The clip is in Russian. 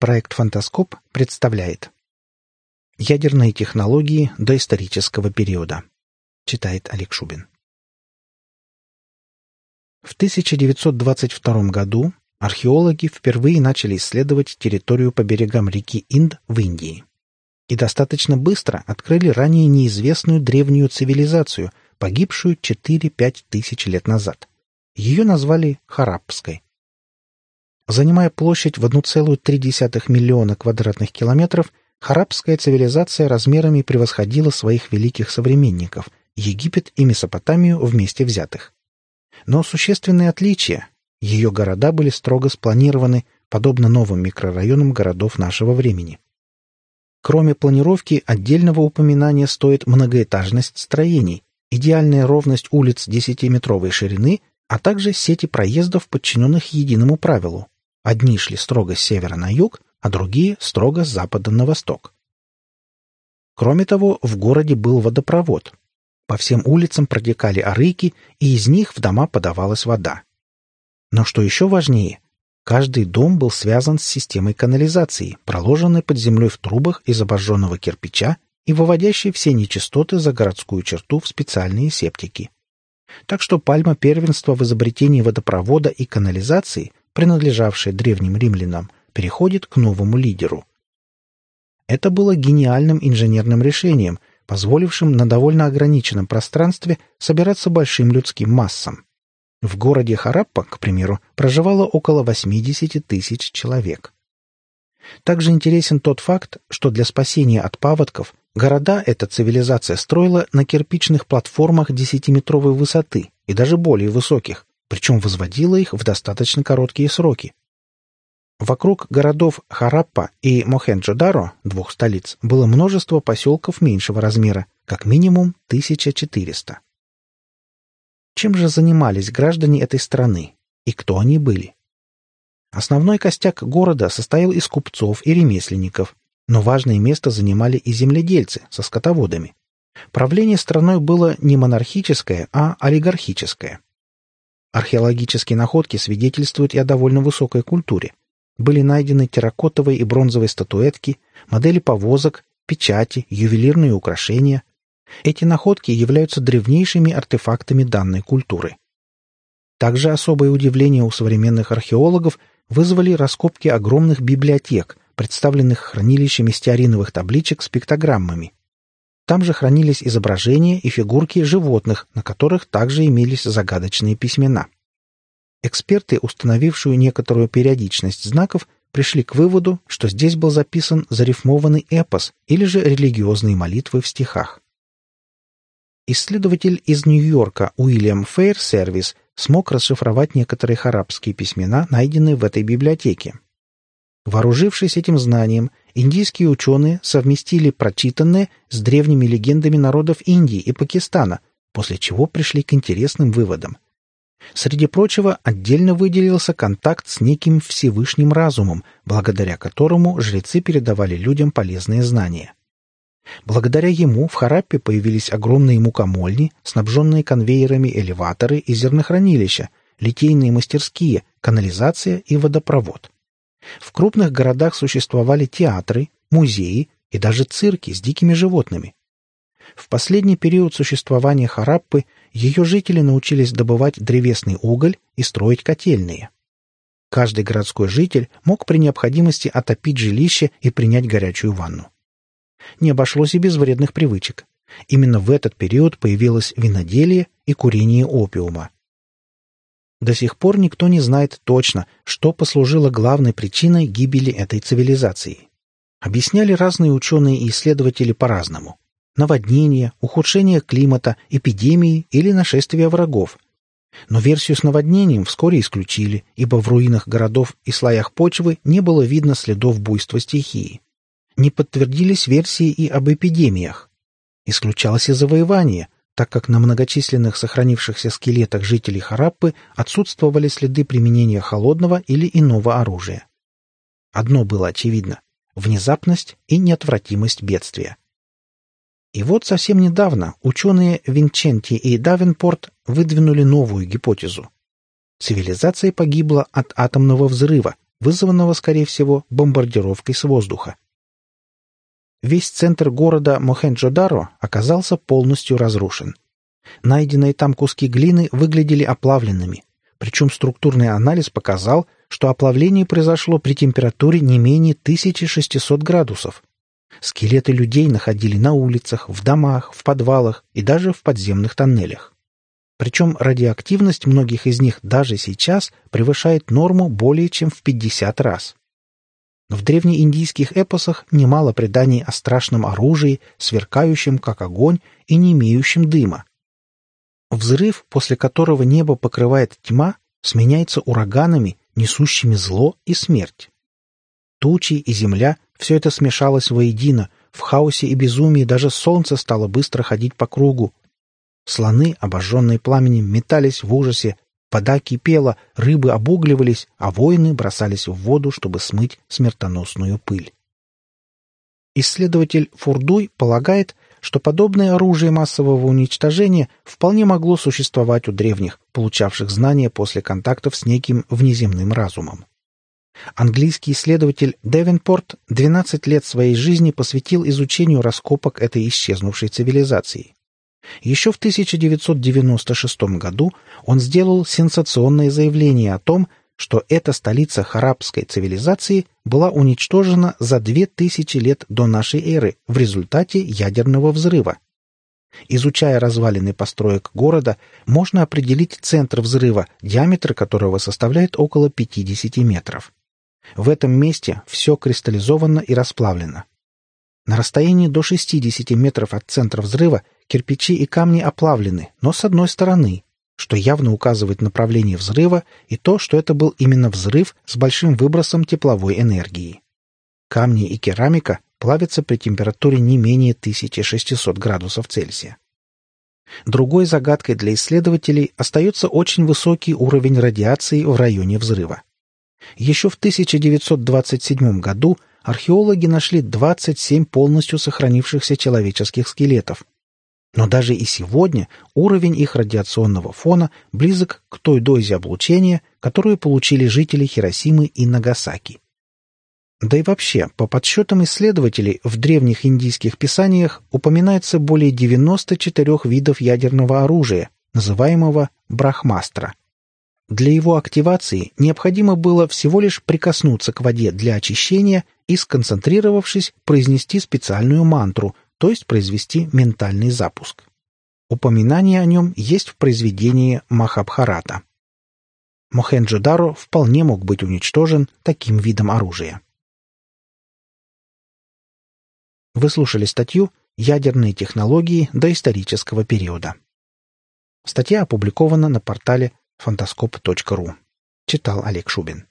Проект «Фантаскоп» представляет Ядерные технологии доисторического периода. Читает Олег Шубин. В 1922 году археологи впервые начали исследовать территорию по берегам реки Инд в Индии. И достаточно быстро открыли ранее неизвестную древнюю цивилизацию, погибшую 4-5 тысяч лет назад. Ее назвали Харапской. Занимая площадь в 1,3 миллиона квадратных километров, харабская цивилизация размерами превосходила своих великих современников – Египет и Месопотамию вместе взятых. Но существенные отличия – ее города были строго спланированы, подобно новым микрорайонам городов нашего времени. Кроме планировки, отдельного упоминания стоит многоэтажность строений, идеальная ровность улиц 10-метровой ширины, а также сети проездов, подчиненных единому правилу Одни шли строго с севера на юг, а другие — строго с запада на восток. Кроме того, в городе был водопровод. По всем улицам протекали арыки, и из них в дома подавалась вода. Но что еще важнее, каждый дом был связан с системой канализации, проложенной под землей в трубах из обожженного кирпича и выводящей все нечистоты за городскую черту в специальные септики. Так что пальма первенства в изобретении водопровода и канализации принадлежавшее древним римлянам, переходит к новому лидеру. Это было гениальным инженерным решением, позволившим на довольно ограниченном пространстве собираться большим людским массам. В городе Хараппа, к примеру, проживало около 80 тысяч человек. Также интересен тот факт, что для спасения от паводков города эта цивилизация строила на кирпичных платформах десятиметровой высоты и даже более высоких, причем возводила их в достаточно короткие сроки. Вокруг городов Хараппа и Мохенджо-Даро, двух столиц, было множество поселков меньшего размера, как минимум 1400. Чем же занимались граждане этой страны и кто они были? Основной костяк города состоял из купцов и ремесленников, но важное место занимали и земледельцы со скотоводами. Правление страной было не монархическое, а олигархическое. Археологические находки свидетельствуют и о довольно высокой культуре. Были найдены терракотовые и бронзовые статуэтки, модели повозок, печати, ювелирные украшения. Эти находки являются древнейшими артефактами данной культуры. Также особое удивление у современных археологов вызвали раскопки огромных библиотек, представленных хранилищами стеариновых табличек с пиктограммами. Там же хранились изображения и фигурки животных, на которых также имелись загадочные письмена. Эксперты, установившие некоторую периодичность знаков, пришли к выводу, что здесь был записан зарифмованный эпос или же религиозные молитвы в стихах. Исследователь из Нью-Йорка Уильям Фейр Сервис смог расшифровать некоторые арабские письмена, найденные в этой библиотеке. Вооружившись этим знанием, индийские ученые совместили прочитанное с древними легендами народов Индии и Пакистана, после чего пришли к интересным выводам. Среди прочего, отдельно выделился контакт с неким Всевышним разумом, благодаря которому жрецы передавали людям полезные знания. Благодаря ему в Хараппе появились огромные мукомольни, снабженные конвейерами элеваторы и зернохранилища, литейные мастерские, канализация и водопровод. В крупных городах существовали театры, музеи и даже цирки с дикими животными. В последний период существования Хараппы ее жители научились добывать древесный уголь и строить котельные. Каждый городской житель мог при необходимости отопить жилище и принять горячую ванну. Не обошлось и без вредных привычек. Именно в этот период появилось виноделие и курение опиума. До сих пор никто не знает точно, что послужило главной причиной гибели этой цивилизации. Объясняли разные ученые и исследователи по-разному. Наводнение, ухудшение климата, эпидемии или нашествия врагов. Но версию с наводнением вскоре исключили, ибо в руинах городов и слоях почвы не было видно следов буйства стихии. Не подтвердились версии и об эпидемиях. Исключалось и завоевание, так как на многочисленных сохранившихся скелетах жителей Хараппы отсутствовали следы применения холодного или иного оружия. Одно было очевидно — внезапность и неотвратимость бедствия. И вот совсем недавно ученые Винченти и Давенпорт выдвинули новую гипотезу. Цивилизация погибла от атомного взрыва, вызванного, скорее всего, бомбардировкой с воздуха. Весь центр города Мохенджо-Даро оказался полностью разрушен. Найденные там куски глины выглядели оплавленными, причем структурный анализ показал, что оплавление произошло при температуре не менее 1600 градусов. Скелеты людей находили на улицах, в домах, в подвалах и даже в подземных тоннелях. Причем радиоактивность многих из них даже сейчас превышает норму более чем в 50 раз. В древнеиндийских эпосах немало преданий о страшном оружии, сверкающем как огонь и не имеющем дыма. Взрыв, после которого небо покрывает тьма, сменяется ураганами, несущими зло и смерть. Тучи и земля — все это смешалось воедино, в хаосе и безумии даже солнце стало быстро ходить по кругу. Слоны, обожженные пламенем, метались в ужасе, Вода кипела, рыбы обугливались, а воины бросались в воду, чтобы смыть смертоносную пыль. Исследователь Фурдуй полагает, что подобное оружие массового уничтожения вполне могло существовать у древних, получавших знания после контактов с неким внеземным разумом. Английский исследователь Девенпорт 12 лет своей жизни посвятил изучению раскопок этой исчезнувшей цивилизации. Еще в 1996 году он сделал сенсационное заявление о том, что эта столица харабской цивилизации была уничтожена за 2000 лет до нашей эры в результате ядерного взрыва. Изучая развалины построек города, можно определить центр взрыва, диаметр которого составляет около 50 метров. В этом месте все кристаллизовано и расплавлено. На расстоянии до 60 метров от центра взрыва Кирпичи и камни оплавлены, но с одной стороны, что явно указывает направление взрыва и то, что это был именно взрыв с большим выбросом тепловой энергии. Камни и керамика плавятся при температуре не менее 1600 градусов Цельсия. Другой загадкой для исследователей остается очень высокий уровень радиации в районе взрыва. Еще в 1927 году археологи нашли 27 полностью сохранившихся человеческих скелетов, но даже и сегодня уровень их радиационного фона близок к той дозе облучения, которую получили жители Хиросимы и Нагасаки. Да и вообще, по подсчетам исследователей, в древних индийских писаниях упоминается более 94 видов ядерного оружия, называемого брахмастра. Для его активации необходимо было всего лишь прикоснуться к воде для очищения и, сконцентрировавшись, произнести специальную мантру, то есть произвести ментальный запуск. Упоминание о нем есть в произведении Махабхарата. Мохенджо-Даро вполне мог быть уничтожен таким видом оружия. Вы слушали статью «Ядерные технологии доисторического периода». Статья опубликована на портале фантаскоп.ру. Читал Олег Шубин.